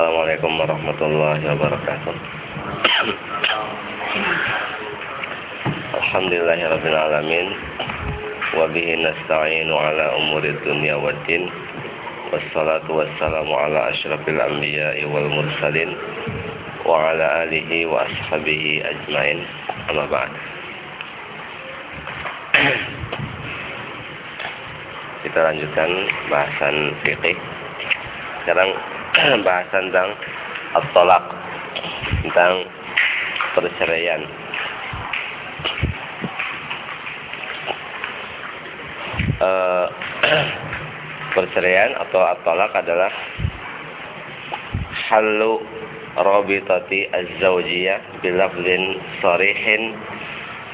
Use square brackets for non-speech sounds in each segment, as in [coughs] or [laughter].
Assalamualaikum warahmatullahi wabarakatuh. Alhamdulillahirabbil alamin. Wa bihi nasta'inu ala umuri dunya waddin wassalatu wassalamu ala asyrafil anbiya'i wal mursalin. Wa ala alihi wa ashabihi ajmain. Amma ba'd. Kita lanjutkan bahasan fikih sekarang [clears throat] bahasan tentang at-talaq tentang perceraian. Uh, [clears throat] perceraian atau at-talaq adalah halu rabitati az-zawjiyah bilafzin sarihin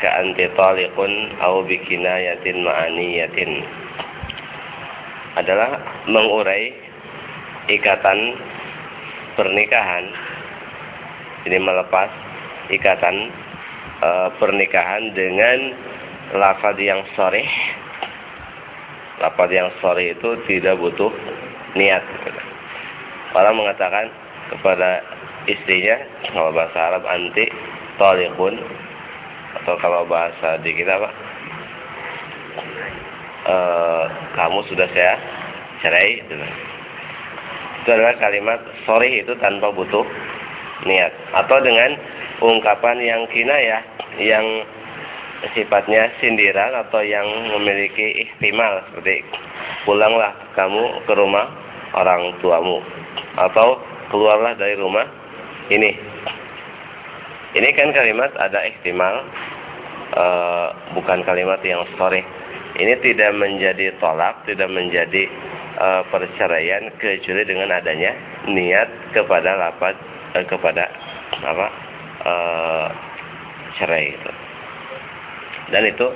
ka anti taliqun aw bikinayatin ma'aniyatin. Adalah mengurai ikatan pernikahan. Ini melepas ikatan e, pernikahan dengan lafaz yang soreh lafaz yang soreh itu tidak butuh niat. Orang mengatakan kepada istrinya kalau bahasa Arab anti tolikun atau kalau bahasa di kita apa? E, kamu sudah saya cerai. Gitu. Itu adalah kalimat sorry itu tanpa butuh niat. Atau dengan ungkapan yang kina ya yang sifatnya sindiran atau yang memiliki ihtimal seperti pulanglah kamu ke rumah orang tuamu atau keluarlah dari rumah ini. Ini kan kalimat ada ihtimal uh, bukan kalimat yang sorry ini tidak menjadi tolak tidak menjadi uh, perceraian kecuali dengan adanya niat kepada lapat uh, kepada apa uh, cerai itu. Dan itu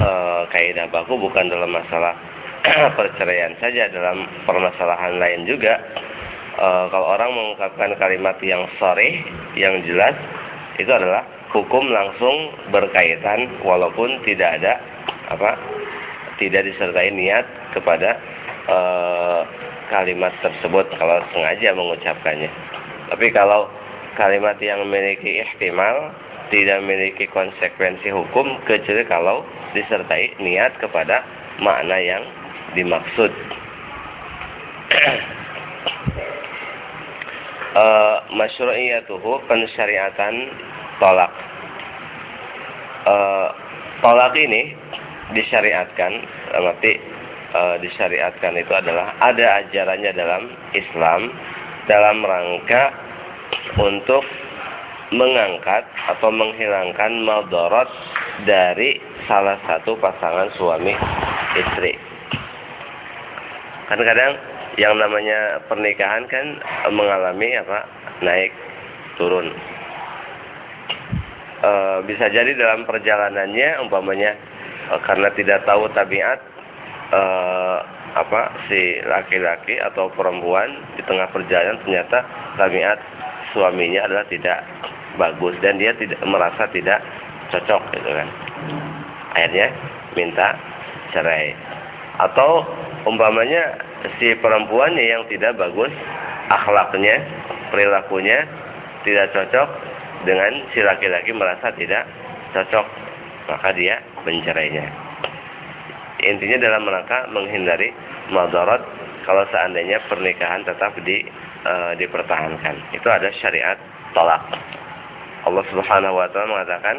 uh, kaidah baku bukan dalam masalah [clears throat] perceraian saja dalam permasalahan lain juga. Uh, kalau orang mengungkapkan kalimat yang sore yang jelas itu adalah hukum langsung berkaitan walaupun tidak ada apa tidak disertai niat kepada uh, kalimat tersebut kalau sengaja mengucapkannya. Tapi kalau kalimat yang memiliki ihtimal tidak memiliki konsekuensi hukum kecuali kalau disertai niat kepada makna yang dimaksud. uh, [clears throat] masyru'iyatuhu pensyariatan tolak. Uh, tolak ini disyariatkan, berarti e, disyariatkan itu adalah ada ajarannya dalam Islam dalam rangka untuk mengangkat atau menghilangkan maldorot dari salah satu pasangan suami istri. Kadang-kadang yang namanya pernikahan kan mengalami apa naik turun e, bisa jadi dalam perjalanannya umpamanya e, karena tidak tahu tabiat e, apa si laki-laki atau perempuan di tengah perjalanan ternyata tabiat suaminya adalah tidak bagus dan dia tidak merasa tidak cocok gitu kan. Akhirnya minta cerai. Atau umpamanya si perempuannya yang tidak bagus akhlaknya perilakunya tidak cocok dengan si laki-laki merasa tidak cocok maka dia mencerainya intinya dalam rangka menghindari madarat kalau seandainya pernikahan tetap di e, dipertahankan. Itu ada syariat tolak Allah Subhanahu wa taala mengatakan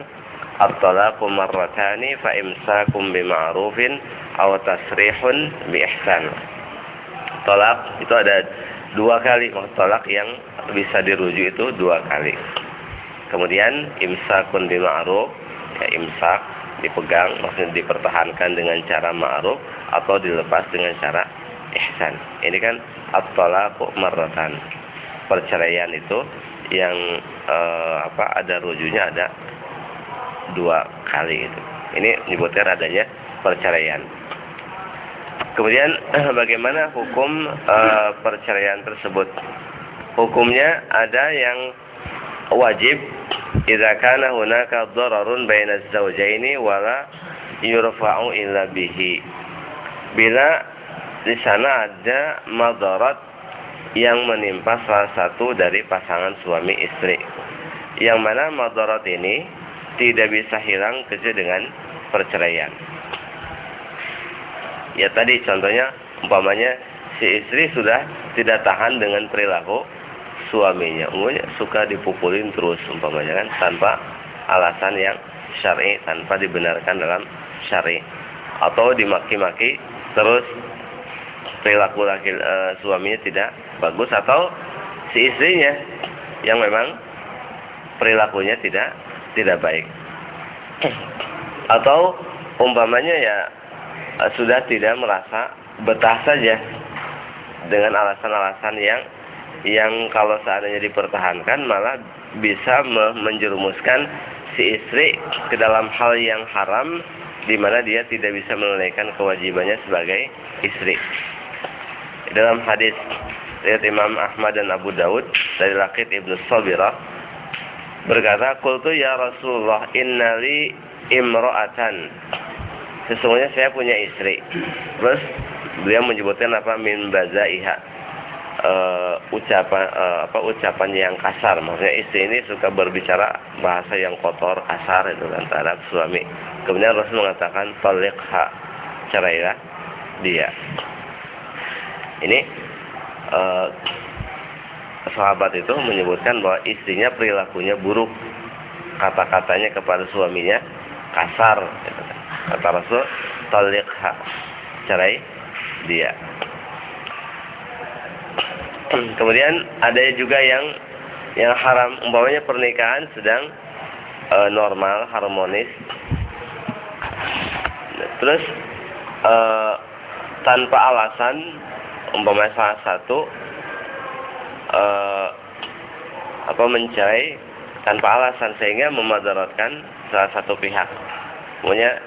at-talaqu marratani fa imsakum bima'rufin aw tasrihun bi ihsan. Tolak itu ada dua kali. Tolak yang bisa dirujuk itu dua kali. Kemudian imsakun bil ma'ruf, ya imsak dipegang maksudnya dipertahankan dengan cara ma'ruf atau dilepas dengan cara ihsan. Ini kan at-talaqu marratan. Perceraian itu yang eh, apa ada rujuknya ada dua kali itu. Ini menyebutkan adanya perceraian. Kemudian bagaimana hukum eh, perceraian tersebut? Hukumnya ada yang wajib idza kana hunaka dararun baina az-zawjaini wala yurfa'u illa bihi. Bila di sana ada madarat yang menimpa salah satu dari pasangan suami istri. Yang mana madarat ini tidak bisa hilang kecuali dengan perceraian. Ya tadi contohnya umpamanya si istri sudah tidak tahan dengan perilaku suaminya. Umumnya suka dipukulin terus umpamanya kan tanpa alasan yang syar'i, tanpa dibenarkan dalam syar'i. Atau dimaki-maki terus perilaku laki e, suaminya tidak bagus atau si istrinya yang memang perilakunya tidak tidak baik atau umpamanya ya e, sudah tidak merasa betah saja dengan alasan-alasan yang yang kalau seandainya dipertahankan malah bisa menjerumuskan si istri ke dalam hal yang haram di mana dia tidak bisa menunaikan kewajibannya sebagai istri dalam hadis riwayat Imam Ahmad dan Abu Daud dari Laqit Ibnu Sabirah berkata, "Qultu ya Rasulullah, innali imra'atan." Sesungguhnya saya punya istri. Terus beliau menyebutkan apa min bazaiha. Uh, ucapan uh, apa ucapan yang kasar maksudnya istri ini suka berbicara bahasa yang kotor kasar itu kan terhadap suami kemudian Rasul mengatakan talikha cerailah dia ini uh, sahabat itu menyebutkan bahwa istrinya perilakunya buruk, kata-katanya kepada suaminya kasar. Gitu kan. Kata Rasul, talikha, cerai dia. Kemudian ada juga yang yang haram, umpamanya pernikahan sedang e, normal, harmonis. Terus e, tanpa alasan umpamanya salah satu uh, apa mencari tanpa alasan sehingga memadaratkan salah satu pihak. Punya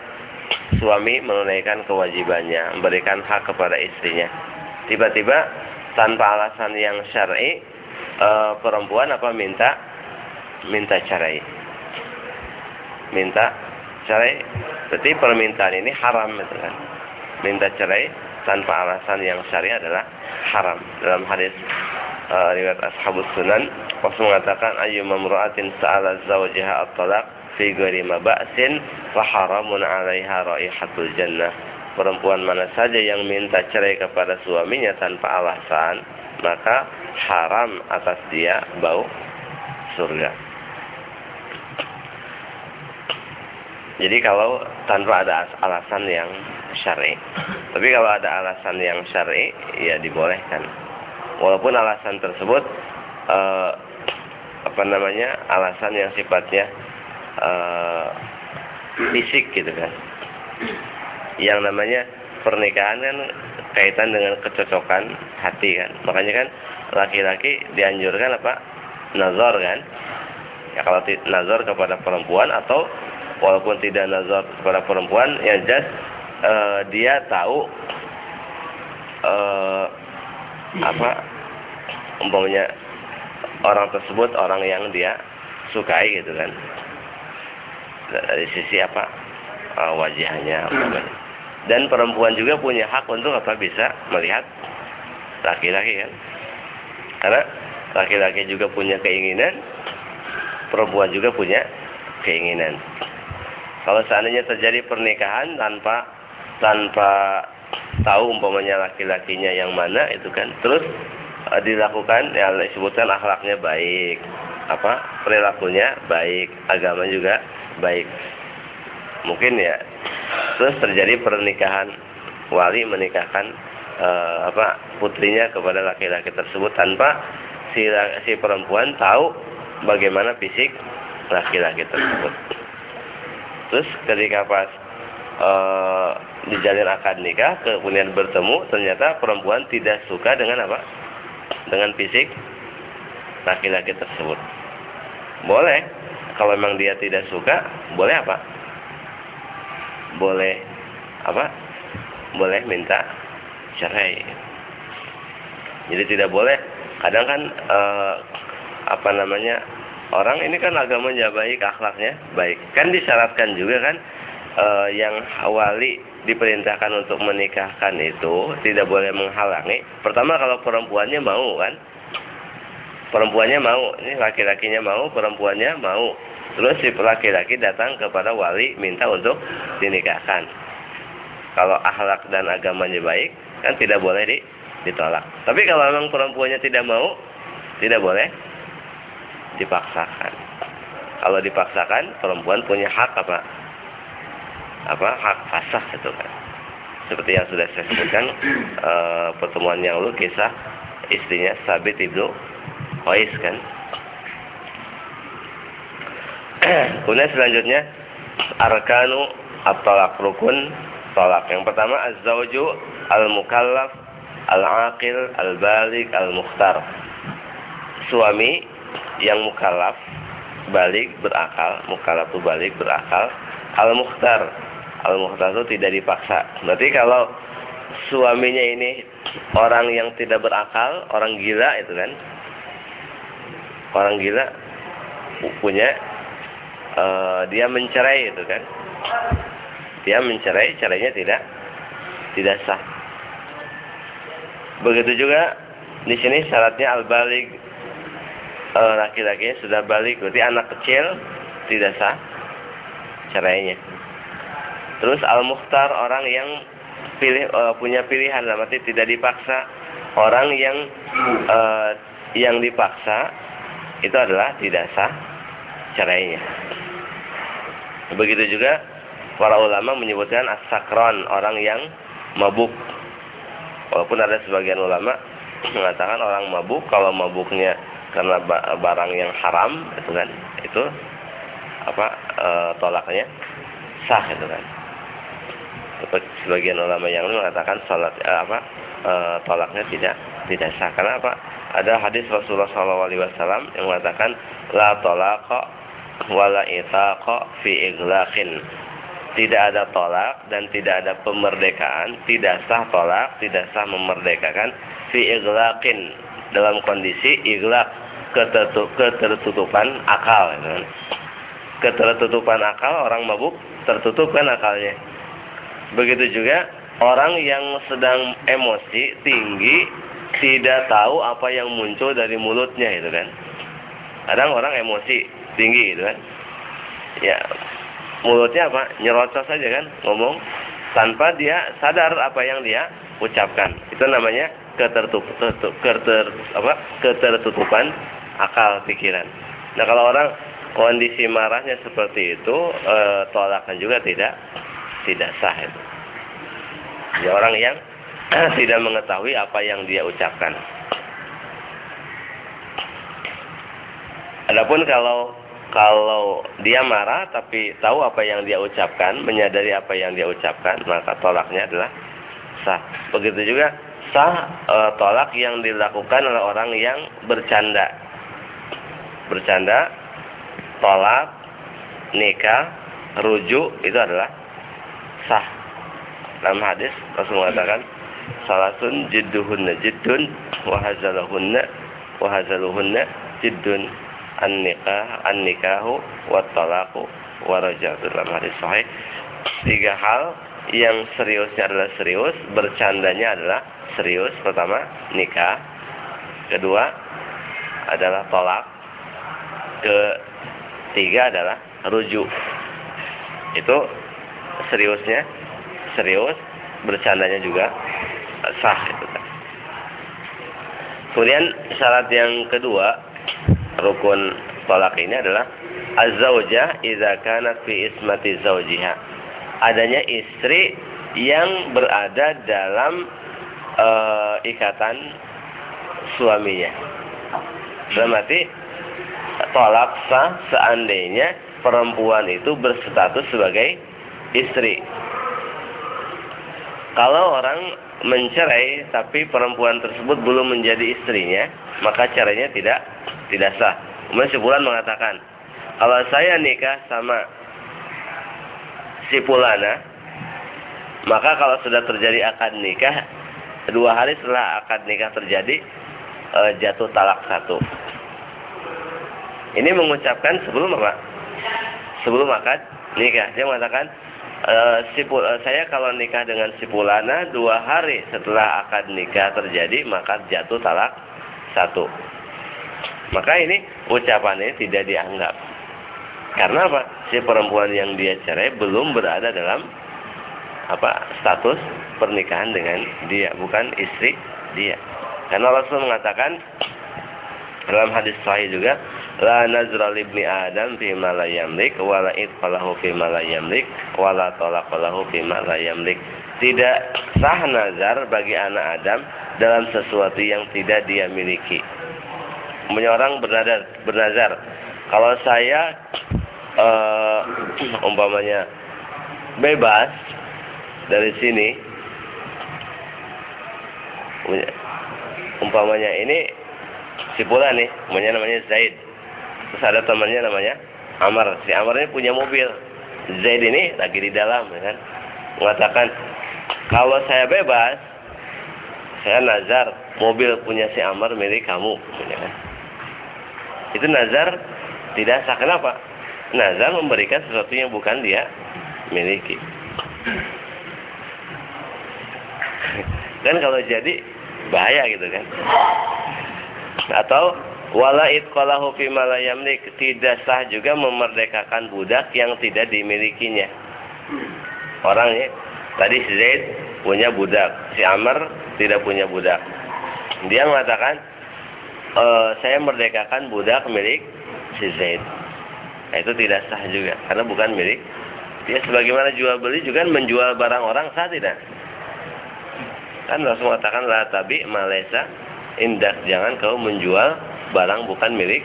suami menunaikan kewajibannya, memberikan hak kepada istrinya. Tiba-tiba tanpa alasan yang syar'i uh, perempuan apa minta minta cerai. Minta cerai. Berarti permintaan ini haram gitu kan. Minta cerai tanpa alasan yang syari adalah haram. Dalam hadis uh, riwayat Ashabus Sunan, Rasul mengatakan ayu mamra'atin sa'ala zawjaha at-talaq fi ghairi maba'sin fa haramun 'alaiha raihatul jannah. Perempuan mana saja yang minta cerai kepada suaminya tanpa alasan, maka haram atas dia bau surga. Jadi kalau tanpa ada alasan yang syar'i. Tapi kalau ada alasan yang syar'i, ya dibolehkan. Walaupun alasan tersebut uh, apa namanya alasan yang sifatnya uh, fisik gitu kan. Yang namanya pernikahan kan kaitan dengan kecocokan hati kan. Makanya kan laki-laki dianjurkan apa? Nazar kan. Ya kalau nazar kepada perempuan atau walaupun tidak nazar kepada perempuan yang jelas uh, dia tahu uh, apa umpamanya orang tersebut orang yang dia sukai gitu kan dari sisi apa uh, wajahnya umpamanya dan perempuan juga punya hak untuk apa? Bisa melihat laki-laki kan? Karena laki-laki juga punya keinginan perempuan juga punya keinginan. Kalau seandainya terjadi pernikahan tanpa tanpa tahu umpamanya laki-lakinya yang mana itu kan terus uh, dilakukan ya disebutkan akhlaknya baik apa perilakunya baik agama juga baik. Mungkin ya terus terjadi pernikahan wali menikahkan uh, apa putrinya kepada laki-laki tersebut tanpa si si perempuan tahu bagaimana fisik laki-laki tersebut terus ketika pas uh, dijalin akad nikah, kemudian bertemu, ternyata perempuan tidak suka dengan apa? Dengan fisik laki-laki tersebut. Boleh, kalau memang dia tidak suka, boleh apa? Boleh apa? Boleh minta cerai. Jadi tidak boleh. Kadang kan eh, apa namanya orang ini kan agamanya baik, akhlaknya baik. Kan disyaratkan juga kan uh, yang wali diperintahkan untuk menikahkan itu tidak boleh menghalangi. Pertama kalau perempuannya mau kan, perempuannya mau, ini laki-lakinya mau, perempuannya mau. Terus si laki-laki datang kepada wali minta untuk dinikahkan. Kalau akhlak dan agamanya baik, kan tidak boleh di, ditolak. Tapi kalau memang perempuannya tidak mau, tidak boleh dipaksakan. Kalau dipaksakan, perempuan punya hak apa? Apa hak fasah itu kan? Seperti yang sudah saya sebutkan e, pertemuan yang lalu kisah istrinya Sabit ibnu Qais kan. Kemudian selanjutnya arkanu at-talaq rukun talak. Yang pertama az-zawju al-mukallaf al-aqil al-balik al-mukhtar. Suami yang mukallaf balik berakal, mukallaf itu balik berakal, al-mukhtar. Al-mukhtar itu tidak dipaksa. Berarti kalau suaminya ini orang yang tidak berakal, orang gila itu kan. Orang gila punya uh, dia mencerai itu kan. Dia mencerai, caranya tidak tidak sah. Begitu juga di sini syaratnya al-balik uh, laki-lakinya sudah balik, berarti anak kecil tidak sah caranya. Terus al-mukhtar orang yang pilih uh, punya pilihan, berarti tidak dipaksa. Orang yang uh, yang dipaksa itu adalah tidak sah caranya. Begitu juga para ulama menyebutkan as-sakron, orang yang mabuk. Walaupun ada sebagian ulama [clears throat] mengatakan orang mabuk kalau mabuknya karena barang yang haram itu kan itu apa e, tolaknya sah itu kan. Sebagian ulama yang lain mengatakan salat e, apa e, tolaknya tidak tidak sah karena apa? Ada hadis Rasulullah SAW yang mengatakan la tolaqa wala itaqa fi iglaqin. Tidak ada tolak dan tidak ada pemerdekaan, tidak sah tolak, tidak sah memerdekakan fi iglaqin dalam kondisi iglaq ketertutupan akal gitu kan. Ketertutupan akal orang mabuk tertutup kan akalnya. Begitu juga orang yang sedang emosi tinggi tidak tahu apa yang muncul dari mulutnya itu kan. Kadang orang emosi tinggi gitu kan. Ya mulutnya apa? Nyerocos saja kan ngomong tanpa dia sadar apa yang dia ucapkan. Itu namanya ketertup, keter, apa, ketertutupan akal pikiran. Nah kalau orang kondisi marahnya seperti itu e, tolakan juga tidak tidak sah itu. Ya orang yang [clears throat] tidak mengetahui apa yang dia ucapkan. Adapun kalau kalau dia marah tapi tahu apa yang dia ucapkan, menyadari apa yang dia ucapkan, maka tolaknya adalah sah. Begitu juga sah e, tolak yang dilakukan oleh orang yang bercanda. Bercanda, tolak, nikah, rujuk itu adalah sah. Dalam hadis Rasul mengatakan salasun jidduhunna jiddun wa hazaluhunna wa hazaluhunna jiddun an-nikah an-nikahu wa talaqu wa raja'atu dalam hadis sahih. Tiga hal yang seriusnya adalah serius bercandanya adalah serius. Pertama nikah. Kedua adalah tolak. Ketiga adalah rujuk. Itu seriusnya serius bercandanya juga sah itu. Kemudian syarat yang kedua rukun tolak ini adalah az-zaujah idza kanat fi ismati zaujiha. Adanya istri yang berada dalam uh, ikatan suaminya. Berarti tolak sah seandainya perempuan itu berstatus sebagai istri. Kalau orang mencerai tapi perempuan tersebut belum menjadi istrinya, maka caranya tidak tidak sah. Kemudian sebulan mengatakan, kalau saya nikah sama si Pulana, maka kalau sudah terjadi akad nikah, dua hari setelah akad nikah terjadi, e, jatuh talak satu. Ini mengucapkan sebelum apa? Sebelum akad nikah. Dia mengatakan, uh, sipul, uh, saya kalau nikah dengan si Pulana dua hari setelah akad nikah terjadi maka jatuh talak satu. Maka ini ucapan ini tidak dianggap. Karena apa? Si perempuan yang dia cerai belum berada dalam apa status pernikahan dengan dia, bukan istri dia. Karena Rasul mengatakan dalam hadis sahih juga, la nazra libni adam fi ma la itqalahu fi ma la yamlik wa la talaqalahu fi ma la yamlik. Tidak sah nazar bagi anak Adam dalam sesuatu yang tidak dia miliki. Punya orang bernazar, bernazar kalau saya uh, [clears throat] umpamanya bebas dari sini umpamanya ini si pula nih, namanya namanya Zaid. Terus ada temannya namanya Amar. Si Amar ini punya mobil. Zaid ini lagi di dalam, ya kan? Mengatakan, kalau saya bebas, saya nazar mobil punya si Amar milik kamu? Itu nazar tidak sah. Kenapa? Nazar memberikan sesuatu yang bukan dia miliki. kan kalau jadi bahaya gitu kan atau wala itqalahu fi malayamlik tidak sah juga memerdekakan budak yang tidak dimilikinya orangnya tadi si Zaid punya budak si Amr tidak punya budak dia mengatakan e, saya merdekakan budak milik si Zaid nah, itu tidak sah juga karena bukan milik dia sebagaimana jual beli juga menjual barang orang sah tidak Kan Rasul mengatakan la tabi malesa indah jangan kau menjual barang bukan milik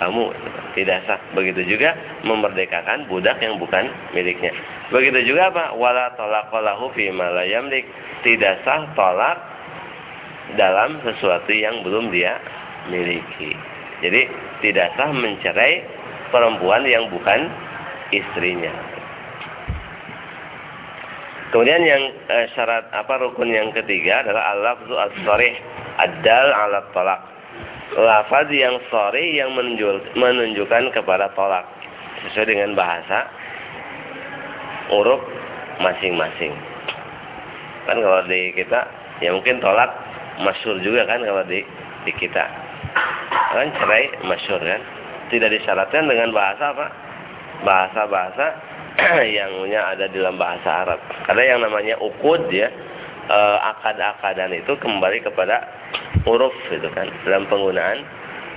kamu tidak sah. Begitu juga memerdekakan budak yang bukan miliknya. Begitu juga apa? Wala talaqalahu fi ma la yamlik. Tidak sah tolak dalam sesuatu yang belum dia miliki. Jadi tidak sah mencerai perempuan yang bukan istrinya. Kemudian yang eh, syarat apa rukun yang ketiga adalah al-lafzu as-sharih ad-dal 'ala talak. Lafaz yang sharih yang menunjukkan kepada tolak sesuai dengan bahasa huruf masing-masing. Kan kalau di kita ya mungkin tolak masyhur juga kan kalau di di kita. Kan cerai masyhur kan. Tidak disyaratkan dengan bahasa apa? Bahasa-bahasa [clears throat] yang ada di dalam bahasa Arab. Ada yang namanya ukud ya, e, akad-akadan itu kembali kepada huruf itu kan dalam penggunaan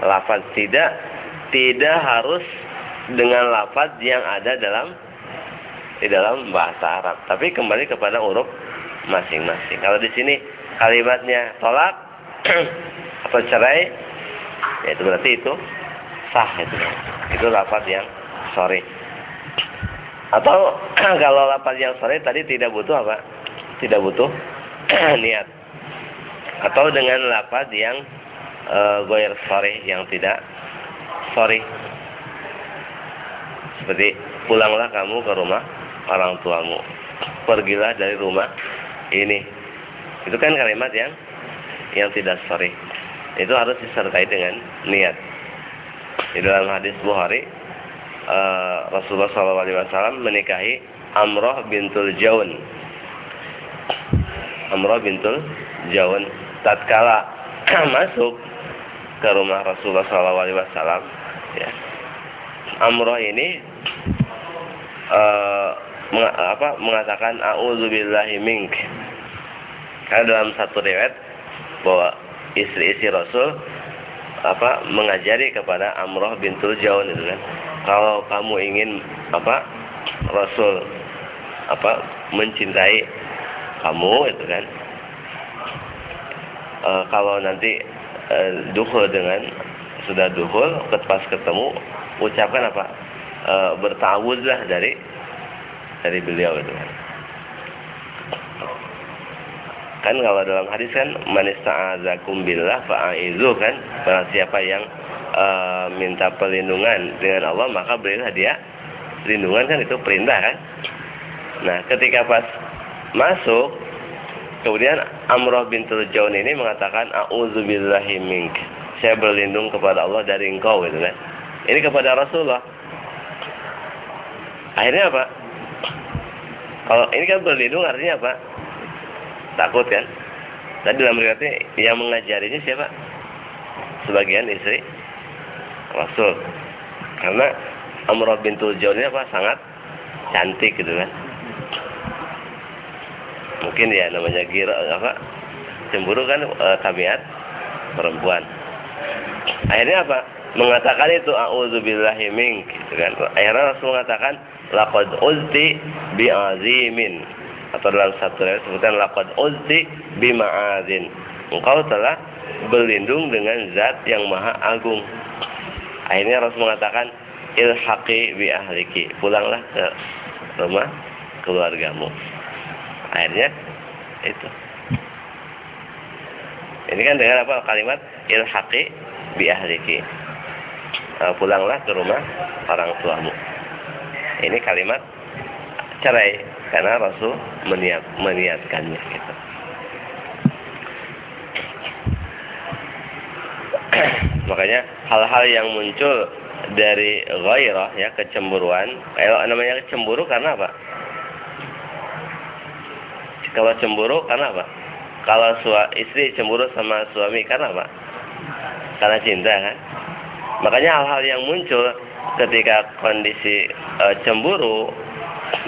lafaz tidak tidak harus dengan lafaz yang ada dalam di dalam bahasa Arab, tapi kembali kepada huruf masing-masing. Kalau di sini kalimatnya tolak [clears throat] atau cerai, ya itu berarti itu sah itu. Itu lafaz yang sorry. Atau [clears throat] kalau lapar yang sore tadi tidak butuh apa? Tidak butuh [clears throat] niat. Atau dengan lapar yang e, goyer sore yang tidak sore. Seperti pulanglah kamu ke rumah orang tuamu. Pergilah dari rumah ini. Itu kan kalimat yang yang tidak sore. Itu harus disertai dengan niat. Di dalam hadis Bukhari uh, Rasulullah SAW menikahi Amroh bintul Jaun. Amroh bintul Jaun. Tatkala [clears throat] masuk ke rumah Rasulullah SAW, ya, Amroh ini uh, apa, mengatakan A'udzubillahi. Karena dalam satu riwayat bahwa istri-istri Rasul apa mengajari kepada Amroh bintul Jaun itu kan. Kalau kamu ingin apa Rasul apa mencintai kamu itu kan e, kalau nanti e, duhul dengan sudah duhul pas ketemu ucapkan apa e, bertawudlah dari dari beliau itu kan kan kalau dalam hadis kan manista'azakum billah fa'aizu kan? Barang siapa yang e, minta perlindungan dengan Allah maka berilah dia perlindungan kan? Itu perintah kan? Nah ketika pas masuk kemudian Amroh bintul Jaun ini mengatakan a'udzubillahi mink. Saya berlindung kepada Allah dari engkau gitu kan? Ini kepada Rasulullah. Akhirnya apa? Kalau ini kan berlindung artinya apa? Takut kan? Tadi dalam riwayatnya yang mengajarinya siapa? Sebagian istri Rasul. Karena Amrah bintul ini apa? Sangat cantik gitu kan. Mungkin ya namanya gira apa? Cemburu kan e, tabiat perempuan. Akhirnya apa? Mengatakan itu auzubillahi mink gitu kan. Akhirnya Rasul mengatakan laqad uzti bi'azimin atau dalam satu ayat sebutkan laqad uzti bima'adzin. Engkau telah berlindung dengan zat yang maha agung. Akhirnya Rasul mengatakan ilhaqi bi ahliki. Pulanglah ke rumah keluargamu. Akhirnya itu. Ini kan dengan apa kalimat ilhaqi bi ahliki. Uh, pulanglah ke rumah orang tuamu. Ini kalimat cerai karena Rasul meniat, meniatkannya gitu. [clears throat] Makanya hal-hal yang muncul dari ghairah ya kecemburuan, kalau namanya cemburu karena apa? Kalau cemburu karena apa? Kalau sua, istri cemburu sama suami karena apa? Karena cinta kan? Makanya hal-hal yang muncul ketika kondisi e, cemburu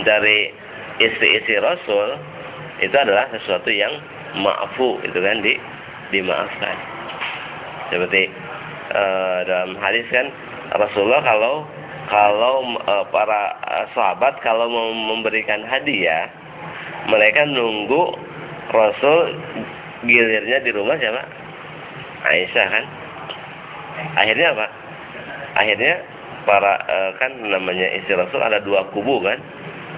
dari istri-istri Rasul itu adalah sesuatu yang maafu itu kan di dimaafkan. Seperti uh, dalam hadis kan Rasulullah kalau kalau uh, para uh, sahabat kalau mau memberikan hadiah mereka nunggu Rasul gilirnya di rumah siapa? Aisyah kan? Akhirnya apa? Akhirnya para kan namanya istri Rasul ada dua kubu kan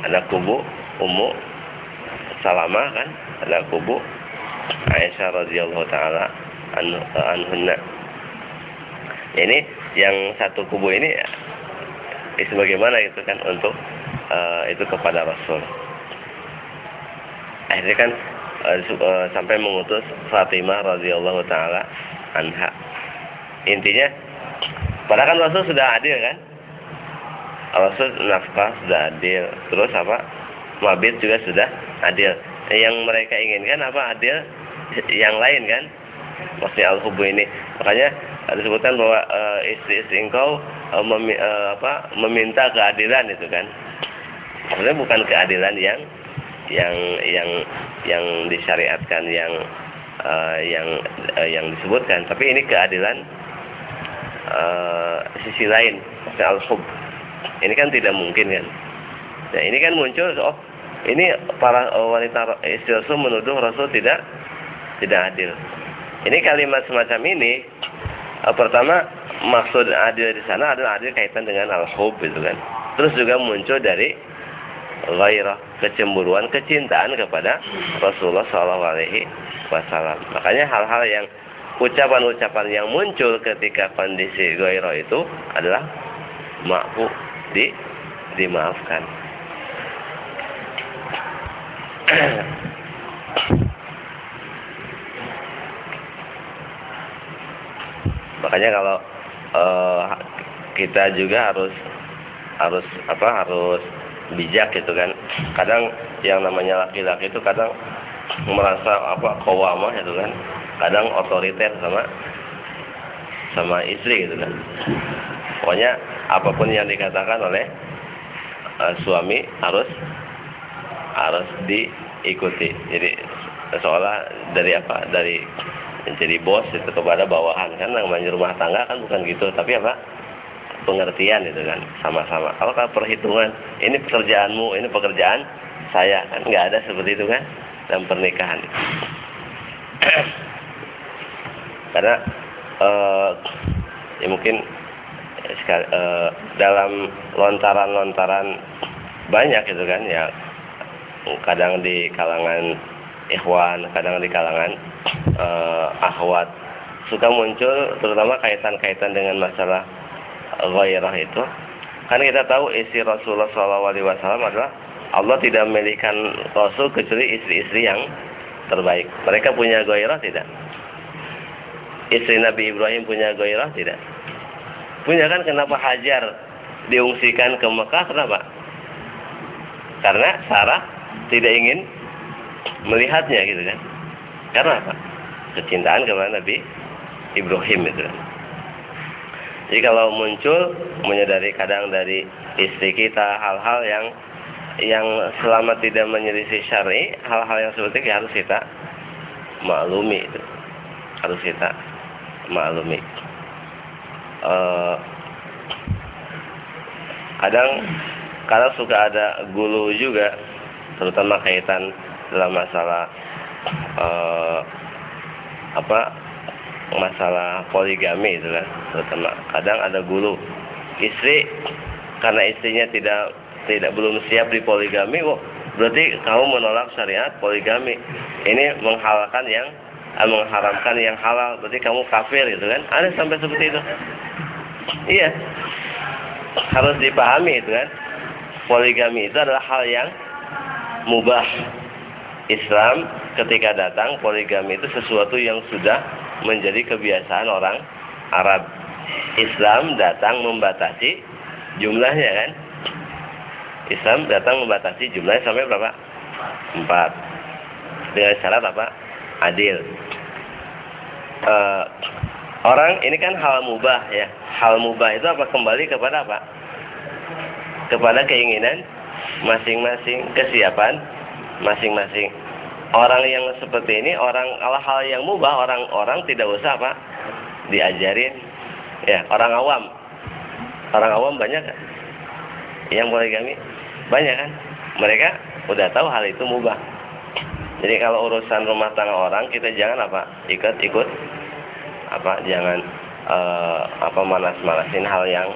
ada kubu Ummu Salamah kan ada kubu Aisyah radhiyallahu taala anhunna. Ini yang satu kubu ini ya, sebagaimana itu kan untuk uh, itu kepada Rasul. Akhirnya kan uh, sampai mengutus Fatimah radhiyallahu taala anha. Intinya padahal kan Rasul sudah adil kan? Rasul nafkah sudah adil. Terus apa? mabit juga sudah adil. Yang mereka inginkan apa adil yang lain kan? Maksudnya al-hubu ini. Makanya disebutkan bahwa uh, istri-istri engkau uh, memi, uh, apa, meminta keadilan itu kan. Maksudnya bukan keadilan yang yang yang yang disyariatkan yang uh, yang uh, yang disebutkan, tapi ini keadilan uh, sisi lain, maksudnya al-hub. Ini kan tidak mungkin kan. Nah, ini kan muncul oh ini para eh, wanita istri Rasul menuduh Rasul tidak tidak adil. Ini kalimat semacam ini uh, pertama maksud adil di sana adalah adil kaitan dengan al-hub itu kan. Terus juga muncul dari gairah kecemburuan, kecintaan kepada Rasulullah Shallallahu Alaihi Wasallam. Makanya hal-hal yang ucapan-ucapan yang muncul ketika kondisi gairah itu adalah makfu di dimaafkan. Makanya kalau uh, kita juga harus harus apa harus bijak gitu kan. Kadang yang namanya laki-laki itu kadang merasa apa kawamah itu kan. Kadang otoriter sama sama istri gitu kan. Pokoknya apa pun yang dikatakan oleh uh, suami harus harus diikuti. Jadi seolah dari apa? Dari menjadi bos itu kepada bawahan. Kan namanya rumah tangga kan bukan gitu tapi apa? Pengertian itu kan sama-sama. Kalau kalau perhitungan ini pekerjaanmu ini pekerjaan saya. Kan nggak ada seperti itu kan dalam pernikahan. [clears throat] Karena uh, ya mungkin uh, dalam lontaran-lontaran banyak itu kan ya kadang di kalangan ikhwan, kadang di kalangan uh, akhwat suka muncul terutama kaitan-kaitan dengan masalah ghairah itu. Karena kita tahu isi Rasulullah SAW adalah Allah tidak memilihkan Rasul kecuali istri-istri yang terbaik. Mereka punya ghairah tidak? Istri Nabi Ibrahim punya ghairah tidak? Punya kan kenapa Hajar diungsikan ke Mekah kenapa? Karena Sarah tidak ingin melihatnya gitu kan. Karena apa? Kecintaan kepada Nabi Ibrahim itu. Jadi kalau muncul menyadari kadang dari istri kita hal-hal yang yang selama tidak menyelisih syari, hal-hal yang seperti itu harus kita maklumi itu. Harus kita maklumi. Uh, kadang kadang suka ada gulu juga terutama kaitan dalam masalah uh, apa masalah poligami itu kan terutama. Kadang ada gulu. Istri karena istrinya tidak tidak belum siap di poligami kok berarti kamu menolak syariat poligami. Ini menghalalkan yang eh, mengharamkan yang halal. Berarti kamu kafir gitu kan? Ada sampai seperti itu iya harus dipahami itu kan poligami itu adalah hal yang mubah Islam ketika datang poligami itu sesuatu yang sudah menjadi kebiasaan orang Arab Islam datang membatasi jumlahnya kan Islam datang membatasi jumlahnya sampai berapa? Empat. Dengan syarat apa? Adil. Uh, orang ini kan hal mubah ya. Hal mubah itu apa? Kembali kepada apa? Kepada keinginan masing-masing, kesiapan masing-masing. Orang yang seperti ini, orang hal yang mubah, orang-orang tidak usah apa? Diajarin. Ya, orang awam. Orang awam banyak kan? Yang poligami banyak kan? Mereka udah tahu hal itu mubah. Jadi kalau urusan rumah tangga orang kita jangan apa? Ikut-ikut apa? Jangan uh, apa malas-malasin hal yang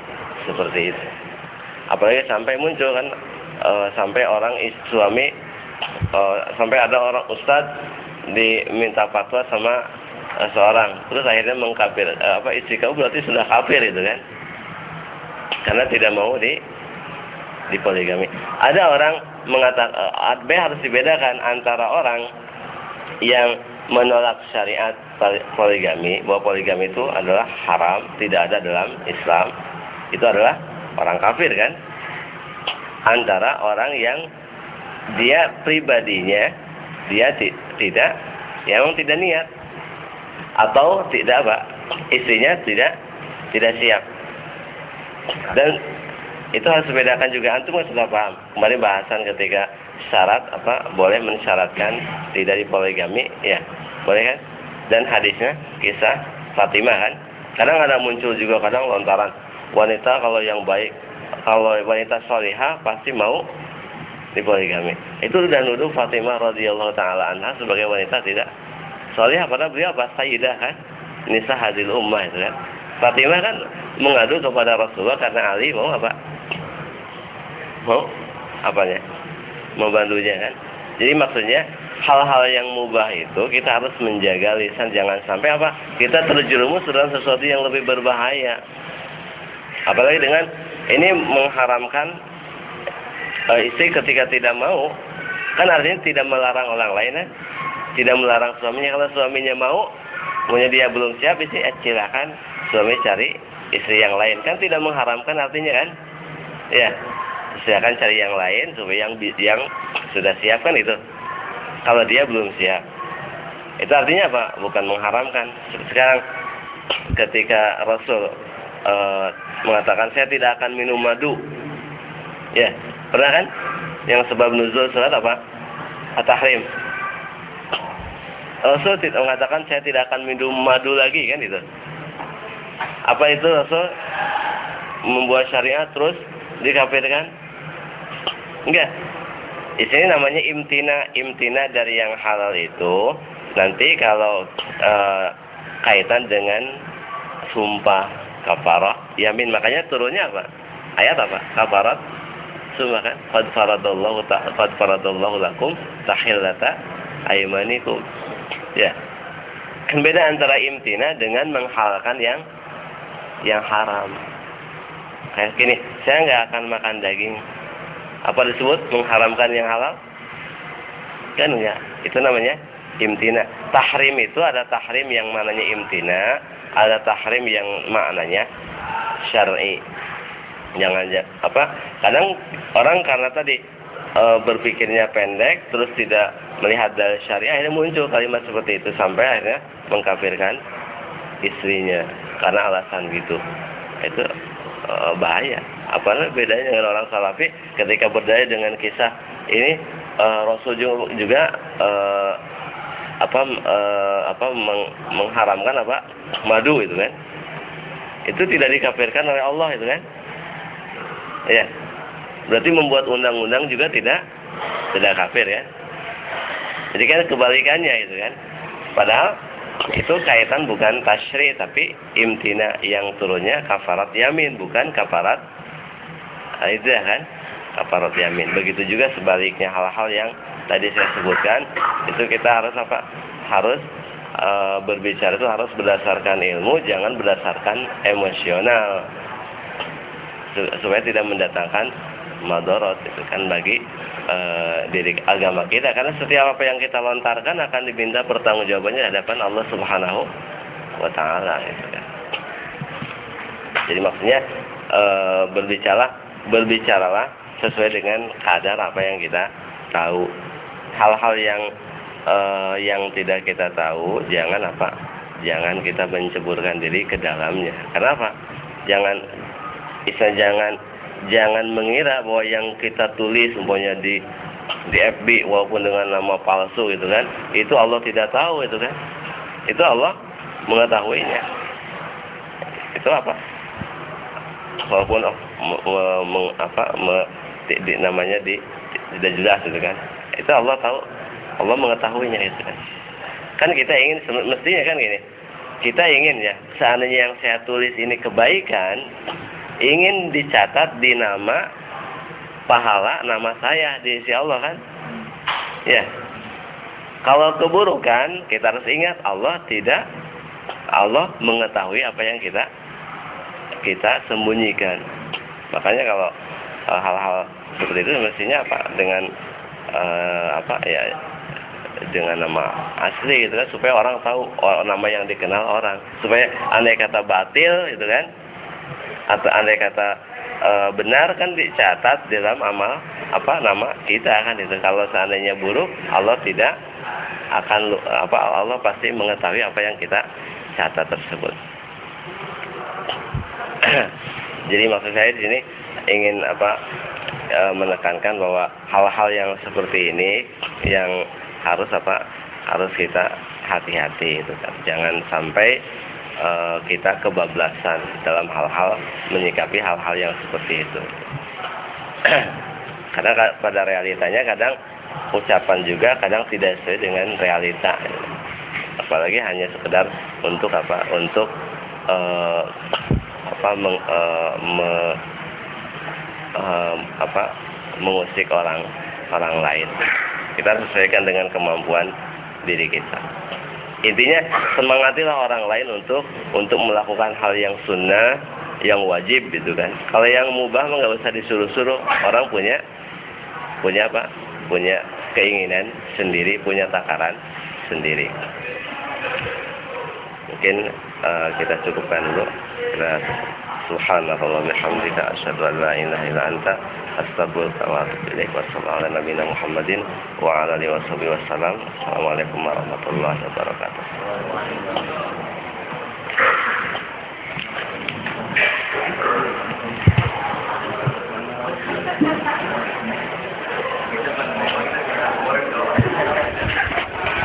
seperti itu. Apalagi sampai muncul kan uh, sampai orang suami uh, sampai ada orang ustadz diminta fatwa sama uh, seorang terus akhirnya mengkafir uh, apa istri kamu berarti sudah kafir itu kan karena tidak mau di di poligami. Ada orang mengatakan uh, harus dibedakan antara orang yang menolak syariat poligami bahwa poligami itu adalah haram, tidak ada dalam Islam. Itu adalah orang kafir kan? Antara orang yang dia pribadinya dia tidak yang tidak niat. Atau tidak apa istrinya tidak tidak siap. Dan itu harus dibedakan juga. Antum kan sudah paham. Kemarin bahasan ketika syarat apa boleh mensyaratkan tidak poligami ya boleh kan dan hadisnya kisah Fatimah kan? Kadang ada muncul juga kadang lontaran. Wanita kalau yang baik kalau wanita solihah pasti mau dipoligami itu sudah nuduh Fatimah radhiyallahu taala anha sebagai wanita tidak solihah padahal beliau apa? Sayyidah kan? Nisa hadil ummah itu kan? Fatimah kan mengadu kepada Rasulullah karena Ali mau apa? Mau apanya? Membantunya kan? Jadi maksudnya hal-hal yang mubah itu kita harus menjaga lisan. Jangan sampai apa kita terjerumus dalam sesuatu yang lebih berbahaya. Apalagi dengan ini mengharamkan uh, istri ketika tidak mau. Kan artinya tidak melarang orang lain kan tidak melarang suaminya. Kalau suaminya mau punya dia belum siap istri eh, silakan suami cari istri yang lain. Kan tidak mengharamkan artinya kan? Ya silakan cari yang lain supaya yang yang sudah siap kan itu. Kalau dia belum siap. Itu artinya apa? Bukan mengharamkan. Sekarang ketika Rasul e, mengatakan saya tidak akan minum madu. Ya, pernah kan? Yang sebab nuzul surat apa? At-Tahrim. Rasul tidak mengatakan saya tidak akan minum madu lagi kan itu. Apa itu Rasul membuat syariat terus dikafirkan? Enggak. Di sini namanya imtina, imtina dari yang halal itu nanti kalau e, kaitan dengan sumpah kafarah yamin makanya turunnya apa? Ayat apa? Kafarat sumpah kan? Qad faradallahu qad faradallahu lakum tahillata aymanikum. Ya. Kan beda antara imtina dengan menghalalkan yang yang haram. Kayak gini, saya nggak akan makan daging apa disebut mengharamkan yang halal? Kan enggak. Itu namanya imtina. Tahrim itu ada tahrim yang maknanya imtina, ada tahrim yang maknanya syar'i. Jangan apa? Kadang orang karena tadi e, berpikirnya pendek terus tidak melihat dari syariah akhirnya muncul kalimat seperti itu sampai akhirnya mengkafirkan istrinya karena alasan gitu itu e, bahaya apalagi bedanya dengan orang salafi ketika berdaya dengan kisah ini e, Rasul juga e, apa e, apa meng, mengharamkan apa? Madu itu kan? Itu tidak dikafirkan oleh Allah itu kan? Ya berarti membuat undang-undang juga tidak tidak kafir ya? Jadi kan kebalikannya itu kan? Padahal itu kaitan bukan tashri tapi imtina yang turunnya kafarat yamin bukan kafarat nah, itu ya kan kafarat yamin begitu juga sebaliknya hal-hal yang tadi saya sebutkan itu kita harus apa? Harus e, berbicara itu harus berdasarkan ilmu jangan berdasarkan emosional. Supaya tidak mendatangkan madorot itu kan bagi e, diri agama kita. Karena setiap apa yang kita lontarkan akan diminta pertanggungjawabannya hadapan Allah Subhanahu wa taala gitu kan. Jadi maksudnya e, berbicara berbicaralah sesuai dengan kadar apa yang kita tahu. Hal-hal yang e, yang tidak kita tahu jangan apa? Jangan kita menceburkan diri ke dalamnya. Kenapa? Jangan bisa jangan jangan mengira bahwa yang kita tulis umpamanya di di FB walaupun dengan nama palsu gitu kan itu Allah tidak tahu itu kan itu Allah mengetahuinya itu apa walaupun oh, me, me, apa me, di, namanya di, tidak jelas gitu kan itu Allah tahu Allah mengetahuinya itu kan kan kita ingin mestinya kan gini kita ingin ya seandainya yang saya tulis ini kebaikan ingin dicatat di nama pahala nama saya di sisi Allah kan? Ya. Kalau keburukan kita harus ingat Allah tidak Allah mengetahui apa yang kita kita sembunyikan. Makanya kalau eh, hal-hal seperti itu mestinya apa? Dengan uh, apa ya dengan nama asli gitu kan supaya orang tahu oh, nama yang dikenal orang. Supaya andai kata batil gitu kan atau andai kata e, benar kan dicatat dalam amal apa nama kita kan itu. Kalau seandainya buruk Allah tidak akan apa Allah pasti mengetahui apa yang kita catat tersebut [coughs] jadi maksud saya di sini ingin apa e, menekankan bahwa hal-hal yang seperti ini yang harus apa harus kita hati-hati itu kan jangan sampai uh, kita kebablasan dalam hal-hal menyikapi hal-hal yang seperti itu. [coughs] Karena pada realitanya kadang ucapan juga kadang tidak sesuai dengan realita. Apalagi hanya sekedar untuk apa? Untuk uh, apa meng, uh, me, uh, apa mengusik orang orang lain. Kita sesuaikan dengan kemampuan diri kita. Intinya semangatilah orang lain untuk untuk melakukan hal yang sunnah yang wajib gitu kan. Kalau yang mubah nggak usah disuruh-suruh. Orang punya punya apa? Punya keinginan sendiri punya takaran sendiri mungkin uh, kita cukupkan dulu. Kita subhanallah asyhadu an la ilaha illa anta astaghfiruka wa atubu ilaik. Ala nabiyina muhammadin wa ala alihi washabihi wasallam assalamualaikum warahmatullahi wabarakatuh.